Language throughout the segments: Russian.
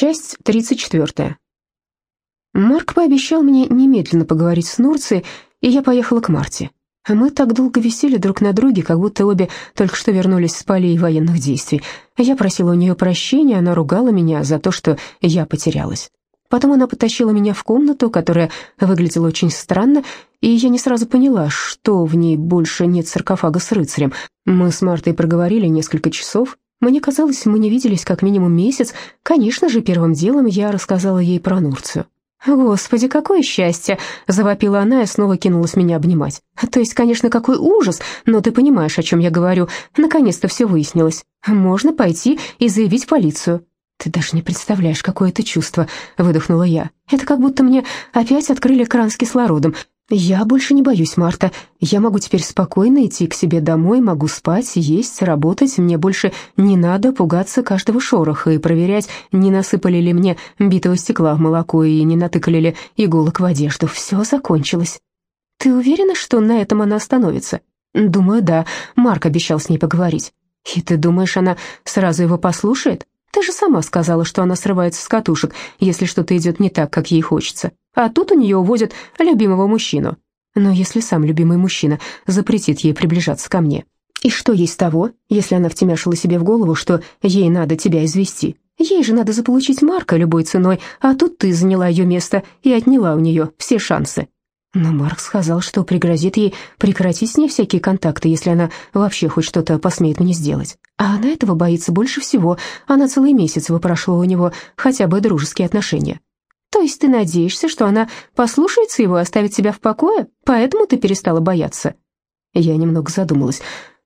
Часть 34. Марк пообещал мне немедленно поговорить с Нурцией, и я поехала к Марте. Мы так долго висели друг на друге, как будто обе только что вернулись с полей военных действий. Я просила у нее прощения, она ругала меня за то, что я потерялась. Потом она потащила меня в комнату, которая выглядела очень странно, и я не сразу поняла, что в ней больше нет саркофага с рыцарем. Мы с Мартой проговорили несколько часов, мне казалось, мы не виделись как минимум месяц. Конечно же, первым делом я рассказала ей про Нурцию. «Господи, какое счастье!» — завопила она и снова кинулась меня обнимать. «То есть, конечно, какой ужас, но ты понимаешь, о чем я говорю. Наконец-то все выяснилось. Можно пойти и заявить в полицию». «Ты даже не представляешь, какое это чувство», — выдохнула я. «Это как будто мне опять открыли кран с кислородом. «Я больше не боюсь, Марта. Я могу теперь спокойно идти к себе домой, могу спать, есть, работать. Мне больше не надо пугаться каждого шороха и проверять, не насыпали ли мне битого стекла в молоко и не натыкали ли иголок в одежду. Все закончилось». «Ты уверена, что на этом она остановится?» «Думаю, да. Марк обещал с ней поговорить». «И ты думаешь, она сразу его послушает?» «Ты же сама сказала, что она срывается с катушек, если что-то идет не так, как ей хочется» а тут у нее увозят любимого мужчину. Но если сам любимый мужчина запретит ей приближаться ко мне? И что ей с того, если она втемяшила себе в голову, что ей надо тебя извести? Ей же надо заполучить Марка любой ценой, а тут ты заняла ее место и отняла у нее все шансы. Но Марк сказал, что пригрозит ей прекратить с ней всякие контакты, если она вообще хоть что-то посмеет мне сделать. А она этого боится больше всего. Она целый месяц выпрашивала у него хотя бы дружеские отношения. То есть ты надеешься, что она послушается его и оставит тебя в покое? Поэтому ты перестала бояться?» Я немного задумалась.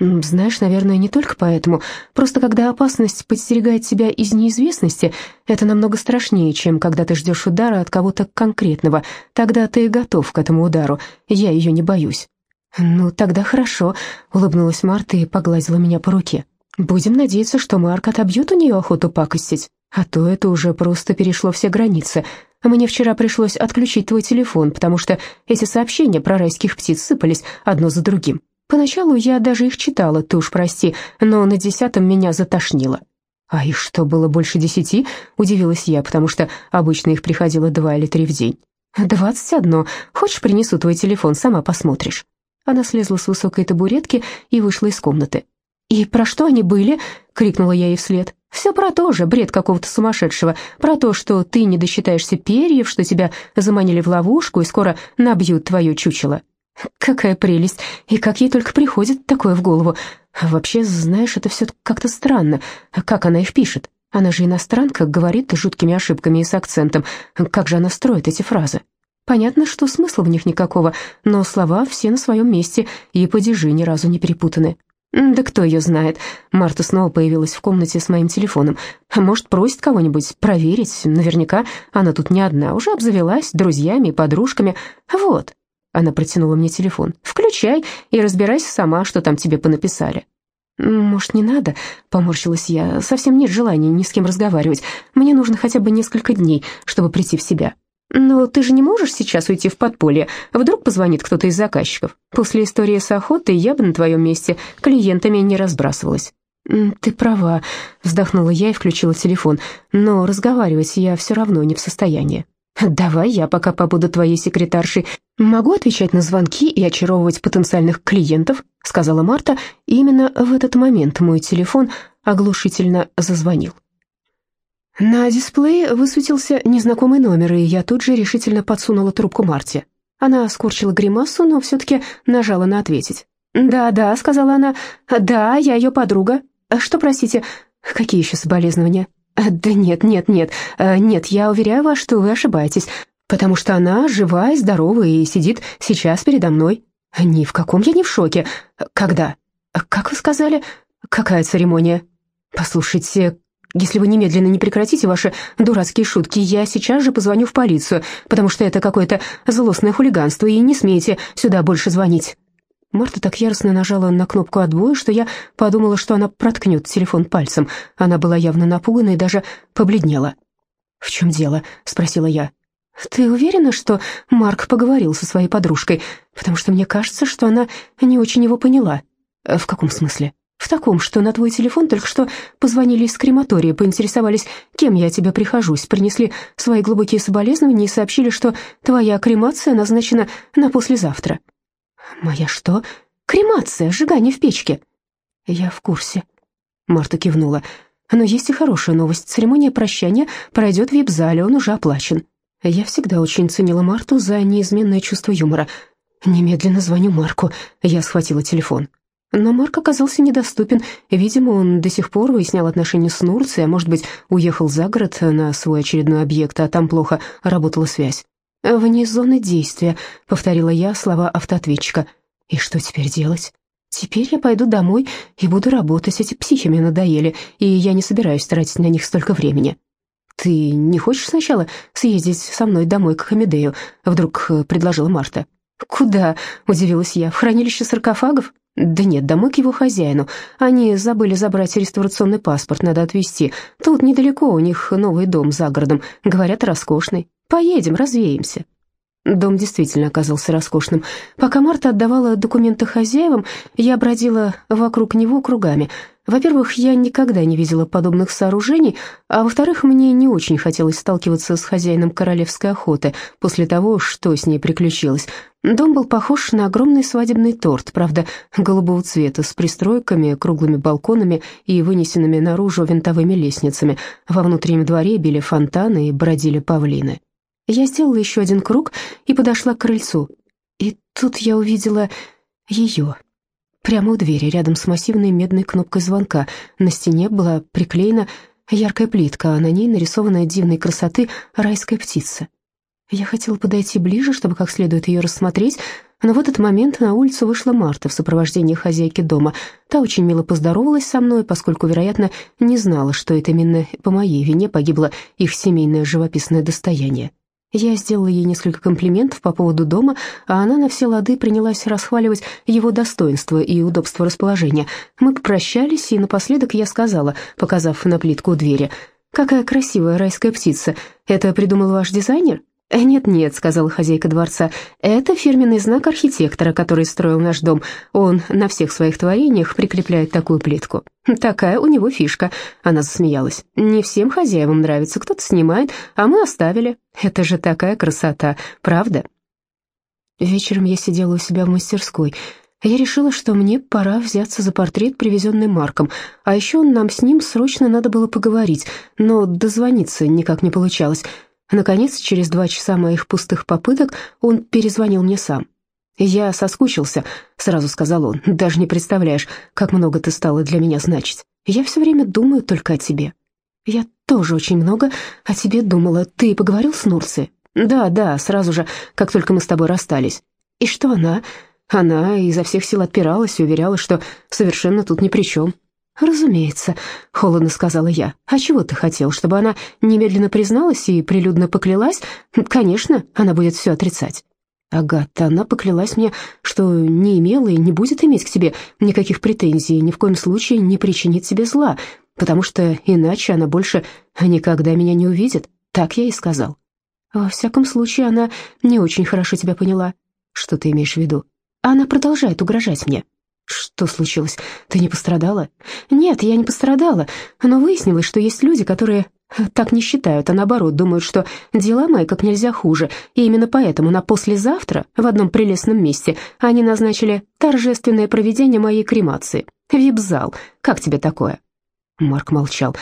«Знаешь, наверное, не только поэтому. Просто когда опасность подстерегает тебя из неизвестности, это намного страшнее, чем когда ты ждешь удара от кого-то конкретного. Тогда ты готов к этому удару. Я ее не боюсь». «Ну, тогда хорошо», — улыбнулась Марта и погладила меня по руке. «Будем надеяться, что Марк отобьет у нее охоту пакостить». А то это уже просто перешло все границы. Мне вчера пришлось отключить твой телефон, потому что эти сообщения про райских птиц сыпались одно за другим. Поначалу я даже их читала, ты уж прости, но на десятом меня затошнило. А их что, было больше десяти? Удивилась я, потому что обычно их приходило два или три в день. «Двадцать одно. Хочешь, принесу твой телефон, сама посмотришь». Она слезла с высокой табуретки и вышла из комнаты. «И про что они были?» — крикнула я ей вслед. Все про то же, бред какого-то сумасшедшего, про то, что ты не досчитаешься перьев, что тебя заманили в ловушку и скоро набьют твое чучело. Какая прелесть, и как ей только приходит такое в голову. Вообще, знаешь, это все как-то странно, как она их пишет. Она же иностранка, говорит жуткими ошибками и с акцентом. Как же она строит эти фразы? Понятно, что смысла в них никакого, но слова все на своем месте, и падежи ни разу не перепутаны. «Да кто ее знает?» Марта снова появилась в комнате с моим телефоном. «Может, просит кого-нибудь проверить? Наверняка она тут не одна, уже обзавелась друзьями и подружками. Вот». Она протянула мне телефон. «Включай и разбирайся сама, что там тебе понаписали». «Может, не надо?» — поморщилась я. «Совсем нет желания ни с кем разговаривать. Мне нужно хотя бы несколько дней, чтобы прийти в себя». «Но ты же не можешь сейчас уйти в подполье. Вдруг позвонит кто-то из заказчиков. После истории с охотой я бы на твоем месте клиентами не разбрасывалась». «Ты права», — вздохнула я и включила телефон. «Но разговаривать я все равно не в состоянии». «Давай я пока побуду твоей секретаршей. Могу отвечать на звонки и очаровывать потенциальных клиентов», — сказала Марта, и именно в этот момент мой телефон оглушительно зазвонил. На дисплее высветился незнакомый номер, и я тут же решительно подсунула трубку Марте. Она скорчила гримасу, но все-таки нажала на «ответить». «Да-да», — сказала она, — «да, я ее подруга. Что, простите, какие еще соболезнования?» «Да нет, нет, нет, нет, я уверяю вас, что вы ошибаетесь, потому что она жива и здорова и сидит сейчас передо мной». «Ни в каком я не в шоке. Когда?» «Как вы сказали? Какая церемония?» «Послушайте, если вы немедленно не прекратите ваши дурацкие шутки, я сейчас же позвоню в полицию, потому что это какое-то злостное хулиганство, и не смейте сюда больше звонить». Марта так яростно нажала на кнопку отбоя, что я подумала, что она проткнет телефон пальцем. Она была явно напугана и даже побледнела. «В чем дело?» — спросила я. «Ты уверена, что Марк поговорил со своей подружкой? Потому что мне кажется, что она не очень его поняла». «В каком смысле?» В таком, что на твой телефон только что позвонили из крематория, поинтересовались, кем я тебе прихожусь, принесли свои глубокие соболезнования и сообщили, что твоя кремация назначена на послезавтра». «Моя что?» «Кремация, сжигание в печке». «Я в курсе», — Марта кивнула. «Но есть и хорошая новость. Церемония прощания пройдет в вип-зале, он уже оплачен». Я всегда очень ценила Марту за неизменное чувство юмора. «Немедленно звоню Марку». Я схватила телефон. Но Марк оказался недоступен. Видимо, он до сих пор выяснял отношения с Нурцией, а может быть, уехал за город на свой очередной объект, а там плохо работала связь. «Вне зоны действия», — повторила я слова автоответчика. «И что теперь делать?» «Теперь я пойду домой и буду работать. Эти психи мне надоели, и я не собираюсь тратить на них столько времени». «Ты не хочешь сначала съездить со мной домой к Хамидею?» — вдруг э, предложила Марта. «Куда?» — удивилась я. «В хранилище саркофагов?» «Да нет, домой к его хозяину. Они забыли забрать реставрационный паспорт, надо отвезти. Тут недалеко, у них новый дом за городом. Говорят, роскошный. Поедем, развеемся». Дом действительно оказался роскошным. Пока Марта отдавала документы хозяевам, я бродила вокруг него кругами. Во-первых, я никогда не видела подобных сооружений, а во-вторых, мне не очень хотелось сталкиваться с хозяином королевской охоты после того, что с ней приключилось. Дом был похож на огромный свадебный торт, правда, голубого цвета, с пристройками, круглыми балконами и вынесенными наружу винтовыми лестницами. Во внутреннем дворе били фонтаны и бродили павлины. Я сделала еще один круг и подошла к крыльцу. И тут я увидела ее. Прямо у двери, рядом с массивной медной кнопкой звонка. На стене была приклеена яркая плитка, а на ней нарисованная дивной красоты райская птица. Я хотела подойти ближе, чтобы как следует ее рассмотреть, но в этот момент на улицу вышла Марта в сопровождении хозяйки дома. Та очень мило поздоровалась со мной, поскольку, вероятно, не знала, что это именно по моей вине погибло их семейное живописное достояние. Я сделала ей несколько комплиментов по поводу дома, а она на все лады принялась расхваливать его достоинство и удобство расположения. Мы попрощались, и напоследок я сказала, показав на плитку двери, «Какая красивая райская птица! Это придумал ваш дизайнер?» «Нет-нет», — сказала хозяйка дворца, — «это фирменный знак архитектора, который строил наш дом. Он на всех своих творениях прикрепляет такую плитку». «Такая у него фишка», — она засмеялась. «Не всем хозяевам нравится, кто-то снимает, а мы оставили. Это же такая красота, правда?» Вечером я сидела у себя в мастерской. Я решила, что мне пора взяться за портрет, привезенный Марком, а еще нам с ним срочно надо было поговорить, но дозвониться никак не получалось. Наконец, через два часа моих пустых попыток, он перезвонил мне сам. «Я соскучился», — сразу сказал он. «Даже не представляешь, как много ты стала для меня значить. Я все время думаю только о тебе». «Я тоже очень много о тебе думала. Ты поговорил с Нурцией?» «Да, да, сразу же, как только мы с тобой расстались». «И что она?» Она изо всех сил отпиралась и уверяла, что совершенно тут ни при чем. «Разумеется», — холодно сказала я. «А чего ты хотел, чтобы она немедленно призналась и прилюдно поклялась? Конечно, она будет все отрицать». «Агата, она поклялась мне, что не имела и не будет иметь к тебе никаких претензий, ни в коем случае не причинит тебе зла, потому что иначе она больше никогда меня не увидит». Так я и сказал. «Во всяком случае, она не очень хорошо тебя поняла. Что ты имеешь в виду? Она продолжает угрожать мне». «Что случилось? Ты не пострадала?» «Нет, я не пострадала, но выяснилось, что есть люди, которые так не считают, а наоборот думают, что дела мои как нельзя хуже, и именно поэтому на послезавтра в одном прелестном месте они назначили торжественное проведение моей кремации. Вип-зал. Как тебе такое?» Марк молчал.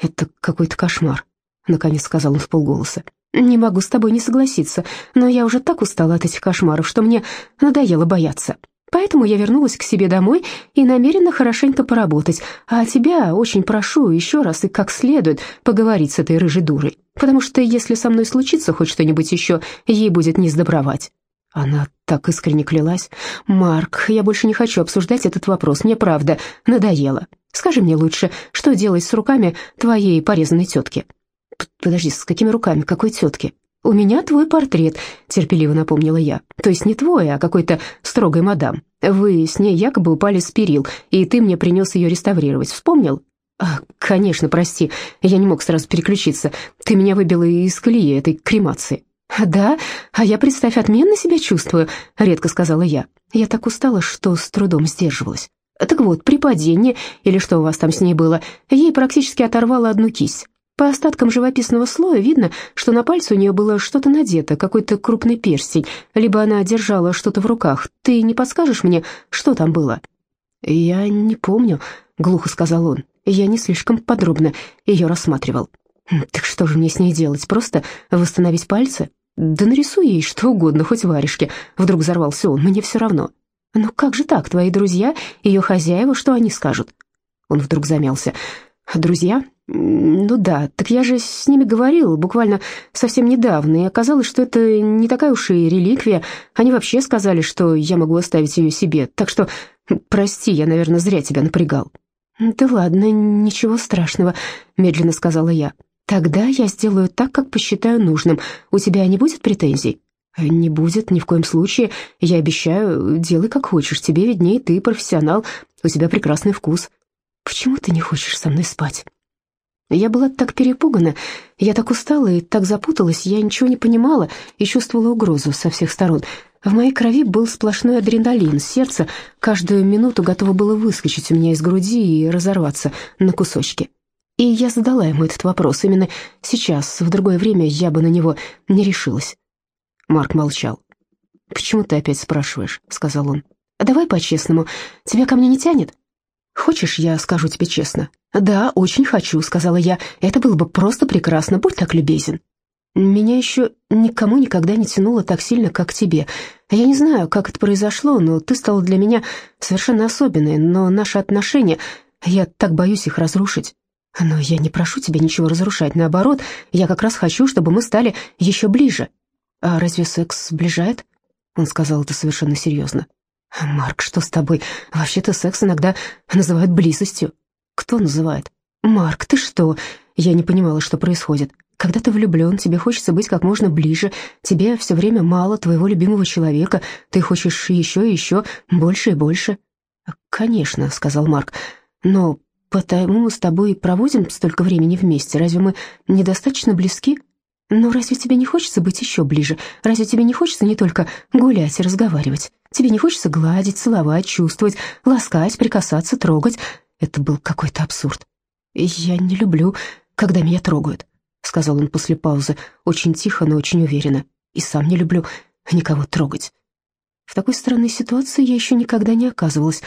«Это какой-то кошмар», — наконец сказал он в полголоса. «Не могу с тобой не согласиться, но я уже так устала от этих кошмаров, что мне надоело бояться». Поэтому я вернулась к себе домой и намерена хорошенько поработать. А тебя очень прошу еще раз и как следует поговорить с этой рыжей дурой, потому что если со мной случится хоть что-нибудь еще, ей будет не сдобровать». Она так искренне клялась. «Марк, я больше не хочу обсуждать этот вопрос, мне правда надоело. Скажи мне лучше, что делать с руками твоей порезанной тетки?» «Подожди, с какими руками? Какой тетки?» «У меня твой портрет», — терпеливо напомнила я. «То есть не твой, а какой-то строгой мадам. Вы с ней якобы упали с перил, и ты мне принес ее реставрировать. Вспомнил?» а, «Конечно, прости, я не мог сразу переключиться. Ты меня выбила из колеи этой кремации». «Да, а я, представь, отменно себя чувствую», — редко сказала я. Я так устала, что с трудом сдерживалась. Так вот, при падении, или что у вас там с ней было, ей практически оторвало одну кисть. По остаткам живописного слоя видно, что на пальце у нее было что-то надето, какой-то крупный перстень, либо она держала что-то в руках. Ты не подскажешь мне, что там было?» «Я не помню», — глухо сказал он. «Я не слишком подробно ее рассматривал». «Так что же мне с ней делать? Просто восстановить пальцы?» «Да нарисуй ей что угодно, хоть варежки». Вдруг взорвался он. «Мне все равно». «Ну как же так? Твои друзья, ее хозяева, что они скажут?» Он вдруг замялся. «Друзья? Ну да, так я же с ними говорил буквально совсем недавно, и оказалось, что это не такая уж и реликвия. Они вообще сказали, что я могу оставить ее себе, так что, прости, я, наверное, зря тебя напрягал». «Да ладно, ничего страшного», — медленно сказала я. «Тогда я сделаю так, как посчитаю нужным. У тебя не будет претензий?» «Не будет, ни в коем случае. Я обещаю, делай как хочешь. Тебе виднее, ты профессионал, у тебя прекрасный вкус. Почему ты не хочешь со мной спать?» Я была так перепугана, я так устала и так запуталась, я ничего не понимала и чувствовала угрозу со всех сторон. В моей крови был сплошной адреналин, сердце каждую минуту готово было выскочить у меня из груди и разорваться на кусочки. И я задала ему этот вопрос. Именно сейчас, в другое время, я бы на него не решилась. Марк молчал. «Почему ты опять спрашиваешь?» — сказал он. «Давай по-честному. Тебя ко мне не тянет?» «Хочешь, я скажу тебе честно?» «Да, очень хочу», — сказала я. «Это было бы просто прекрасно. Будь так любезен». «Меня еще никому никогда не тянуло так сильно, как тебе. Я не знаю, как это произошло, но ты стала для меня совершенно особенной. Но наши отношения... Я так боюсь их разрушить. Но я не прошу тебя ничего разрушать. Наоборот, я как раз хочу, чтобы мы стали еще ближе». «А разве секс сближает?» Он сказал это совершенно серьезно. «Марк, что с тобой? Вообще-то секс иногда называют близостью». «Кто называет?» «Марк, ты что?» Я не понимала, что происходит. Когда ты влюблен, тебе хочется быть как можно ближе, тебе все время мало твоего любимого человека, ты хочешь еще и еще, больше и больше. «Конечно», — сказал Марк, — «но потому мы с тобой проводим столько времени вместе, разве мы недостаточно близки?» «Но разве тебе не хочется быть еще ближе? Разве тебе не хочется не только гулять и разговаривать? Тебе не хочется гладить, целовать, чувствовать, ласкать, прикасаться, трогать?» Это был какой-то абсурд. «Я не люблю, когда меня трогают», — сказал он после паузы, очень тихо, но очень уверенно. «И сам не люблю никого трогать». В такой странной ситуации я еще никогда не оказывалась.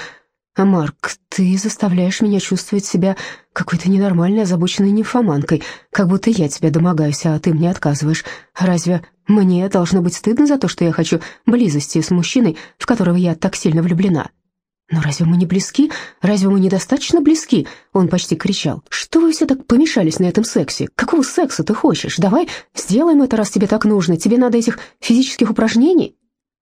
А «Марк, ты заставляешь меня чувствовать себя какой-то ненормальной, озабоченной нимфоманкой, как будто я тебя домогаюсь, а ты мне отказываешь. Разве мне должно быть стыдно за то, что я хочу близости с мужчиной, в которого я так сильно влюблена?» «Но разве мы не близки? Разве мы недостаточно близки?» Он почти кричал. «Что вы все так помешались на этом сексе? Какого секса ты хочешь? Давай сделаем это, раз тебе так нужно. Тебе надо этих физических упражнений?»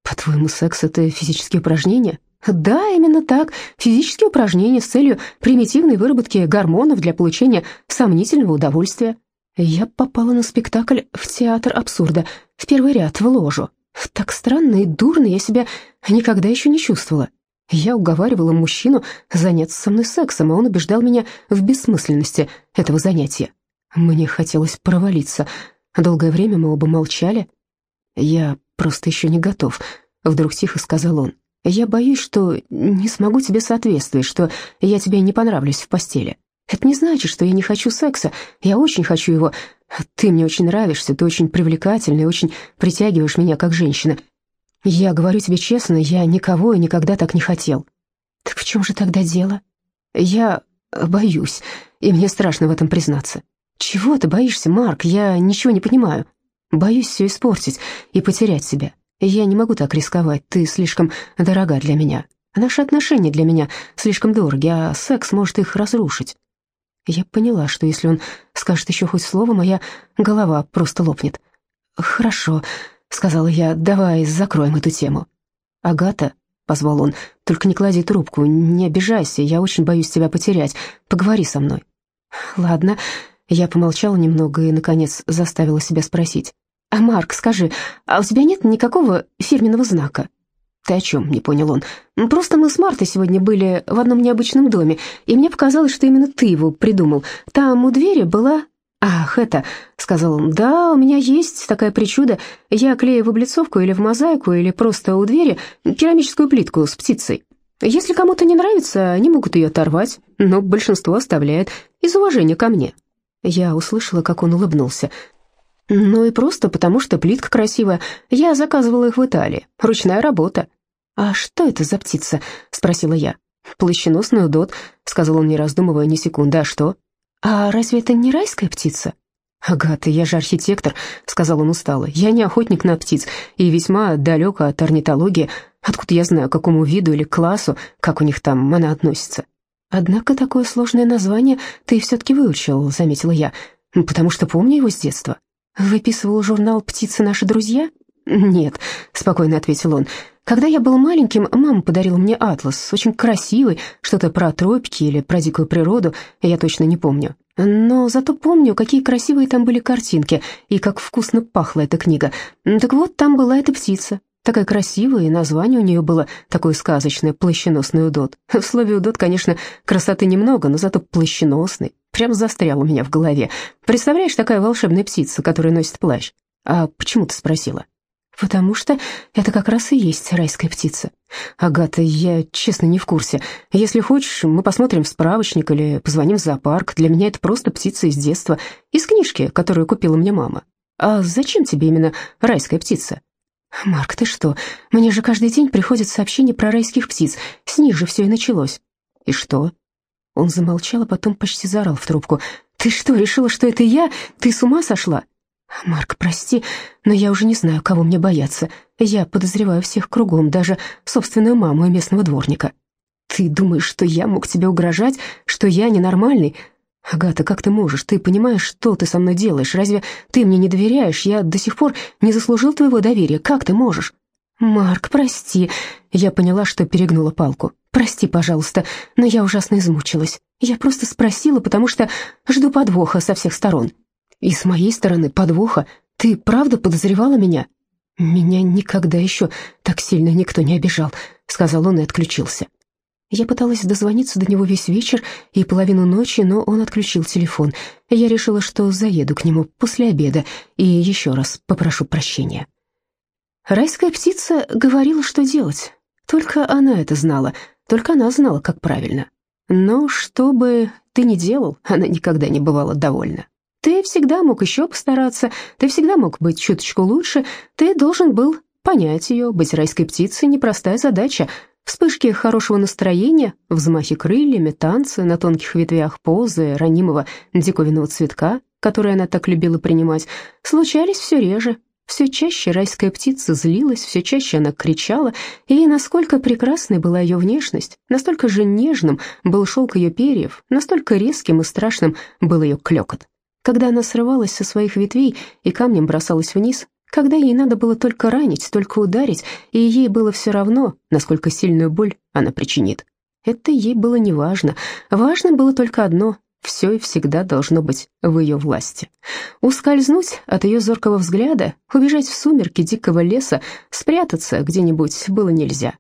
«По-твоему, секс — это физические упражнения?» Да, именно так. Физические упражнения с целью примитивной выработки гормонов для получения сомнительного удовольствия. Я попала на спектакль в театр абсурда, в первый ряд, в ложу. Так странно и дурно я себя никогда еще не чувствовала. Я уговаривала мужчину заняться со мной сексом, а он убеждал меня в бессмысленности этого занятия. Мне хотелось провалиться. Долгое время мы оба молчали. «Я просто еще не готов», — вдруг тихо сказал он. Я боюсь, что не смогу тебе соответствовать, что я тебе не понравлюсь в постели. Это не значит, что я не хочу секса. Я очень хочу его. Ты мне очень нравишься, ты очень привлекательный, очень притягиваешь меня как женщина. Я говорю тебе честно, я никого и никогда так не хотел. Так в чем же тогда дело? Я боюсь, и мне страшно в этом признаться. Чего ты боишься, Марк? Я ничего не понимаю. Боюсь все испортить и потерять себя. Я не могу так рисковать, ты слишком дорога для меня. Наши отношения для меня слишком дороги, а секс может их разрушить. Я поняла, что если он скажет еще хоть слово, моя голова просто лопнет. «Хорошо», — сказала я, — «давай закроем эту тему». «Агата», — позвал он, — «только не клади трубку, не обижайся, я очень боюсь тебя потерять, поговори со мной». «Ладно», — я помолчала немного и, наконец, заставила себя спросить. А «Марк, скажи, а у тебя нет никакого фирменного знака?» «Ты о чем?» — не понял он. «Просто мы с Мартой сегодня были в одном необычном доме, и мне показалось, что именно ты его придумал. Там у двери была...» «Ах, это...» — сказал он. «Да, у меня есть такая причуда. Я клею в облицовку или в мозаику, или просто у двери керамическую плитку с птицей. Если кому-то не нравится, они могут ее оторвать, но большинство оставляет из уважения ко мне». Я услышала, как он улыбнулся. «Ну и просто потому, что плитка красивая. Я заказывала их в Италии. Ручная работа». «А что это за птица?» — спросила я. «Плащеносный удот», — сказал он, не раздумывая ни секунды. «А что?» «А разве это не райская птица?» «Агата, я же архитектор», — сказал он устало. «Я не охотник на птиц и весьма далек от орнитологии. Откуда я знаю, к какому виду или классу, как у них там она относится?» «Однако такое сложное название ты все-таки выучил», — заметила я, «потому что помню его с детства». «Выписывал журнал «Птицы наши друзья»?» «Нет», — спокойно ответил он. «Когда я был маленьким, мама подарила мне атлас, очень красивый, что-то про тропики или про дикую природу, я точно не помню. Но зато помню, какие красивые там были картинки и как вкусно пахла эта книга. Так вот, там была эта птица, такая красивая, и название у нее было такое сказочное, плащеносный удот. В слове удот, конечно, красоты немного, но зато плащеносный. Прям застрял у меня в голове. Представляешь, такая волшебная птица, которая носит плащ. А почему ты спросила? «Потому что это как раз и есть райская птица». «Агата, я честно не в курсе. Если хочешь, мы посмотрим в справочник или позвоним в зоопарк. Для меня это просто птица из детства, из книжки, которую купила мне мама. А зачем тебе именно райская птица?» «Марк, ты что? Мне же каждый день приходят сообщения про райских птиц. С них же все и началось». «И что?» Он замолчал, а потом почти заорал в трубку. «Ты что, решила, что это я? Ты с ума сошла?» «Марк, прости, но я уже не знаю, кого мне бояться. Я подозреваю всех кругом, даже собственную маму и местного дворника». «Ты думаешь, что я мог тебе угрожать, что я ненормальный?» «Агата, как ты можешь? Ты понимаешь, что ты со мной делаешь? Разве ты мне не доверяешь? Я до сих пор не заслужил твоего доверия. Как ты можешь?» «Марк, прости». Я поняла, что перегнула палку. «Прости, пожалуйста, но я ужасно измучилась. Я просто спросила, потому что жду подвоха со всех сторон». И с моей стороны подвоха. Ты правда подозревала меня?» «Меня никогда еще так сильно никто не обижал», — сказал он и отключился. Я пыталась дозвониться до него весь вечер и половину ночи, но он отключил телефон. Я решила, что заеду к нему после обеда и еще раз попрошу прощения. Райская птица говорила, что делать. Только она это знала, только она знала, как правильно. Но что бы ты ни делал, она никогда не бывала довольна. Ты всегда мог еще постараться, ты всегда мог быть чуточку лучше, ты должен был понять ее, быть райской птицей — непростая задача. Вспышки хорошего настроения, взмахи крыльями, танцы на тонких ветвях позы ранимого диковинного цветка, который она так любила принимать, случались все реже. Все чаще райская птица злилась, все чаще она кричала, и насколько прекрасной была ее внешность, настолько же нежным был шелк ее перьев, настолько резким и страшным был ее клекот когда она срывалась со своих ветвей и камнем бросалась вниз, когда ей надо было только ранить, только ударить, и ей было все равно, насколько сильную боль она причинит. Это ей было не важно. Важно было только одно — все и всегда должно быть в ее власти. Ускользнуть от ее зоркого взгляда, убежать в сумерки дикого леса, спрятаться где-нибудь было нельзя.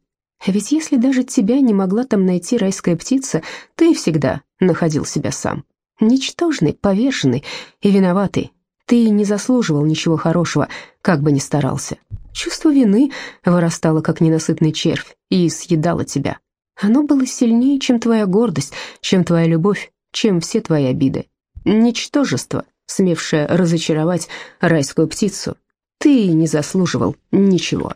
Ведь если даже тебя не могла там найти райская птица, ты всегда находил себя сам. Ничтожный, повешенный и виноватый. Ты не заслуживал ничего хорошего, как бы ни старался. Чувство вины вырастало, как ненасытный червь, и съедало тебя. Оно было сильнее, чем твоя гордость, чем твоя любовь, чем все твои обиды. Ничтожество, смевшее разочаровать райскую птицу. Ты не заслуживал ничего.